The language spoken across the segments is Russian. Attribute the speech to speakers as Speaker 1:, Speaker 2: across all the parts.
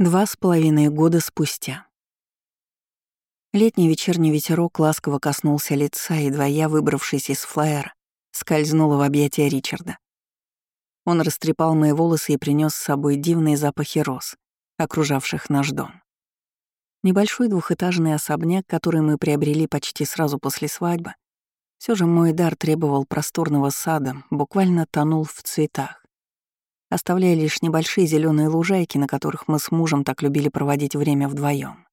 Speaker 1: Два с половиной года спустя. Летний вечерний ветерок ласково коснулся лица, едва я, выбравшись из флайера, скользнула в объятия Ричарда. Он растрепал мои волосы и принес с собой дивные запахи роз, окружавших наш дом. Небольшой двухэтажный особняк, который мы приобрели почти сразу после свадьбы, все же мой дар требовал просторного сада, буквально тонул в цветах оставляя лишь небольшие зеленые лужайки, на которых мы с мужем так любили проводить время вдвоем.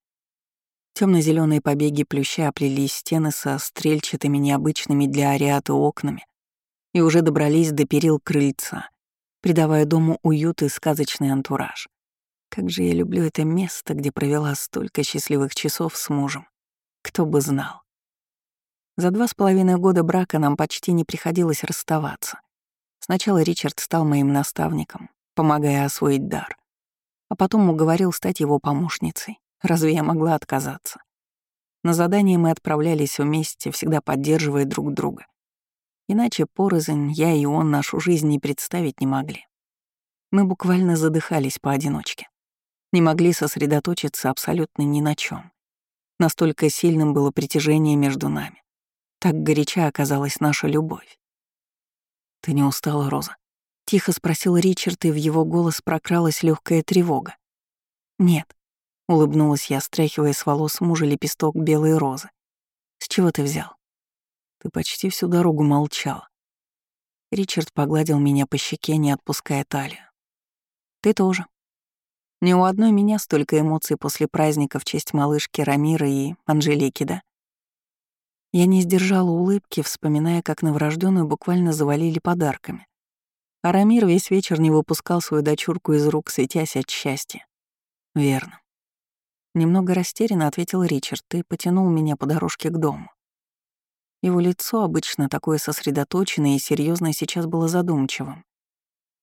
Speaker 1: Темно-зеленые побеги плюща оплели стены со стрельчатыми необычными для ариаты окнами и уже добрались до перил крыльца, придавая дому уют и сказочный антураж. Как же я люблю это место, где провела столько счастливых часов с мужем. Кто бы знал. За два с половиной года брака нам почти не приходилось расставаться. Сначала Ричард стал моим наставником, помогая освоить дар, а потом уговорил стать его помощницей. Разве я могла отказаться? На задание мы отправлялись вместе, всегда поддерживая друг друга. Иначе порознь я и он нашу жизнь не представить не могли. Мы буквально задыхались поодиночке. Не могли сосредоточиться абсолютно ни на чем. Настолько сильным было притяжение между нами. Так горяча оказалась наша любовь. «Ты не устала, Роза?» — тихо спросил Ричард, и в его голос прокралась легкая тревога. «Нет», — улыбнулась я, стряхивая с волос мужа лепесток белой розы. «С чего ты взял?» «Ты почти всю дорогу молчала». Ричард погладил меня по щеке, не отпуская талию. «Ты тоже». Ни у одной меня столько эмоций после праздника в честь малышки Рамира и Анжелики, да? Я не сдержала улыбки, вспоминая, как новорожденную буквально завалили подарками. А Рамир весь вечер не выпускал свою дочурку из рук, светясь от счастья. «Верно». Немного растерянно ответил Ричард и потянул меня по дорожке к дому. Его лицо, обычно такое сосредоточенное и серьезное, сейчас было задумчивым,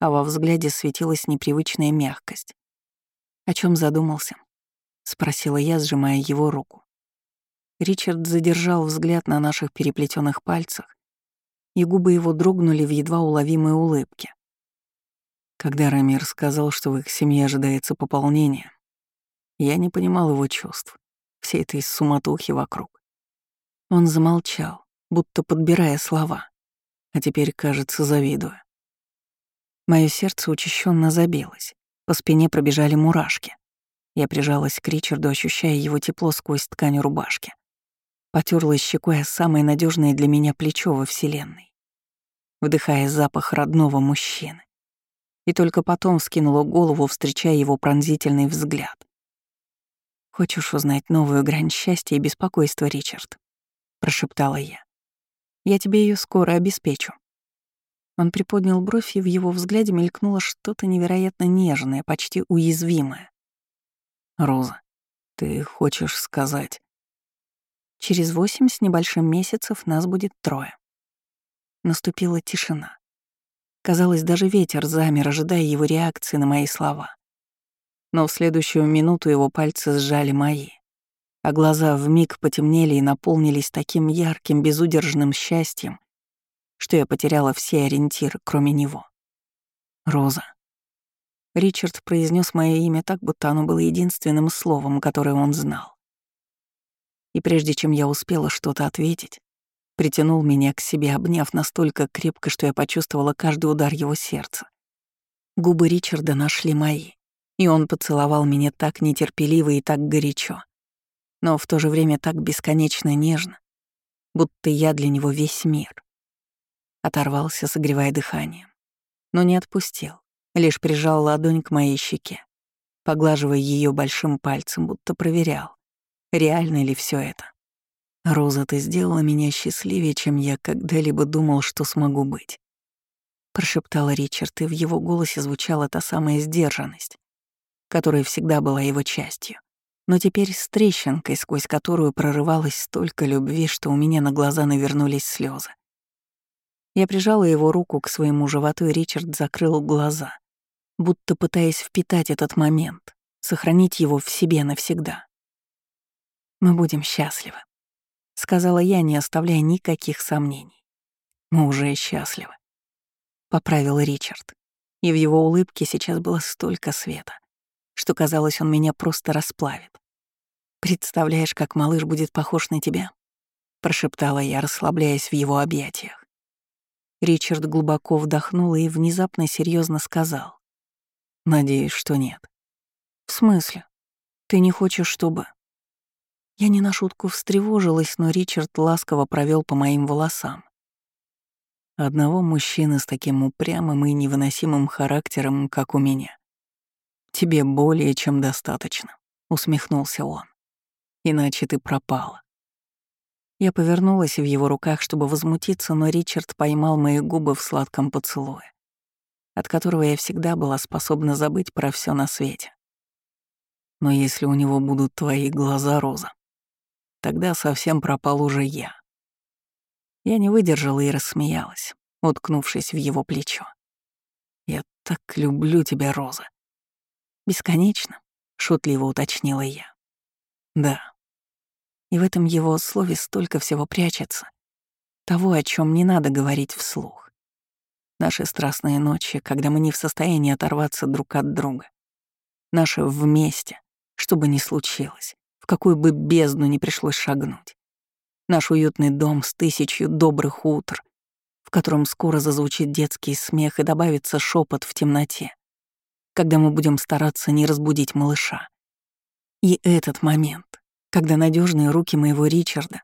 Speaker 1: а во взгляде светилась непривычная мягкость. «О чем задумался?» — спросила я, сжимая его руку. Ричард задержал взгляд на наших переплетенных пальцах, и губы его дрогнули в едва уловимой улыбке. Когда Рамир сказал, что в их семье ожидается пополнение, я не понимал его чувств, всей этой суматохи вокруг. Он замолчал, будто подбирая слова, а теперь, кажется, завидуя. Мое сердце учащенно забилось, по спине пробежали мурашки. Я прижалась к Ричарду, ощущая его тепло сквозь ткань рубашки. Потерлась щекой о самое надежное для меня плечо во Вселенной, вдыхая запах родного мужчины. И только потом скинула голову, встречая его пронзительный взгляд. «Хочешь узнать новую грань счастья и беспокойства, Ричард?» — прошептала я. «Я тебе ее скоро обеспечу». Он приподнял бровь, и в его взгляде мелькнуло что-то невероятно нежное, почти уязвимое. «Роза, ты хочешь сказать...» Через восемь с небольшим месяцев нас будет трое. Наступила тишина. Казалось, даже ветер замер, ожидая его реакции на мои слова. Но в следующую минуту его пальцы сжали мои, а глаза вмиг потемнели и наполнились таким ярким, безудержным счастьем, что я потеряла все ориентиры, кроме него. Роза. Ричард произнес мое имя так, будто оно было единственным словом, которое он знал и прежде чем я успела что-то ответить, притянул меня к себе, обняв настолько крепко, что я почувствовала каждый удар его сердца. Губы Ричарда нашли мои, и он поцеловал меня так нетерпеливо и так горячо, но в то же время так бесконечно нежно, будто я для него весь мир. Оторвался, согревая дыханием, но не отпустил, лишь прижал ладонь к моей щеке, поглаживая ее большим пальцем, будто проверял, Реально ли все это? Роза, ты сделала меня счастливее, чем я когда-либо думал, что смогу быть. Прошептал Ричард, и в его голосе звучала та самая сдержанность, которая всегда была его частью, но теперь с трещинкой, сквозь которую прорывалось столько любви, что у меня на глаза навернулись слезы. Я прижала его руку к своему животу, и Ричард закрыл глаза, будто пытаясь впитать этот момент, сохранить его в себе навсегда. Мы будем счастливы», — сказала я, не оставляя никаких сомнений. «Мы уже счастливы», — поправил Ричард. И в его улыбке сейчас было столько света, что казалось, он меня просто расплавит. «Представляешь, как малыш будет похож на тебя?» — прошептала я, расслабляясь в его объятиях. Ричард глубоко вдохнул и внезапно серьезно сказал. «Надеюсь, что нет». «В смысле? Ты не хочешь, чтобы...» Я не на шутку встревожилась, но Ричард ласково провел по моим волосам. Одного мужчины с таким упрямым и невыносимым характером, как у меня. Тебе более чем достаточно, усмехнулся он. Иначе ты пропала. Я повернулась в его руках, чтобы возмутиться, но Ричард поймал мои губы в сладком поцелуе, от которого я всегда была способна забыть про все на свете. Но если у него будут твои глаза, Роза, тогда совсем пропал уже я. Я не выдержала и рассмеялась, уткнувшись в его плечо. «Я так люблю тебя, Роза». «Бесконечно», — шутливо уточнила я. «Да». И в этом его слове столько всего прячется. Того, о чем не надо говорить вслух. Наши страстные ночи, когда мы не в состоянии оторваться друг от друга. Наши вместе, что бы ни случилось, какую бы бездну ни пришлось шагнуть. Наш уютный дом с тысячью добрых утр, в котором скоро зазвучит детский смех и добавится шепот в темноте, когда мы будем стараться не разбудить малыша. И этот момент, когда надежные руки моего Ричарда,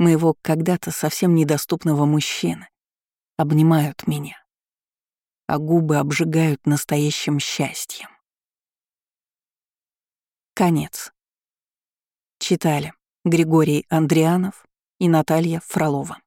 Speaker 1: моего когда-то совсем недоступного мужчины, обнимают меня, а губы обжигают настоящим счастьем. Конец. Читали Григорий Андрианов и Наталья Фролова.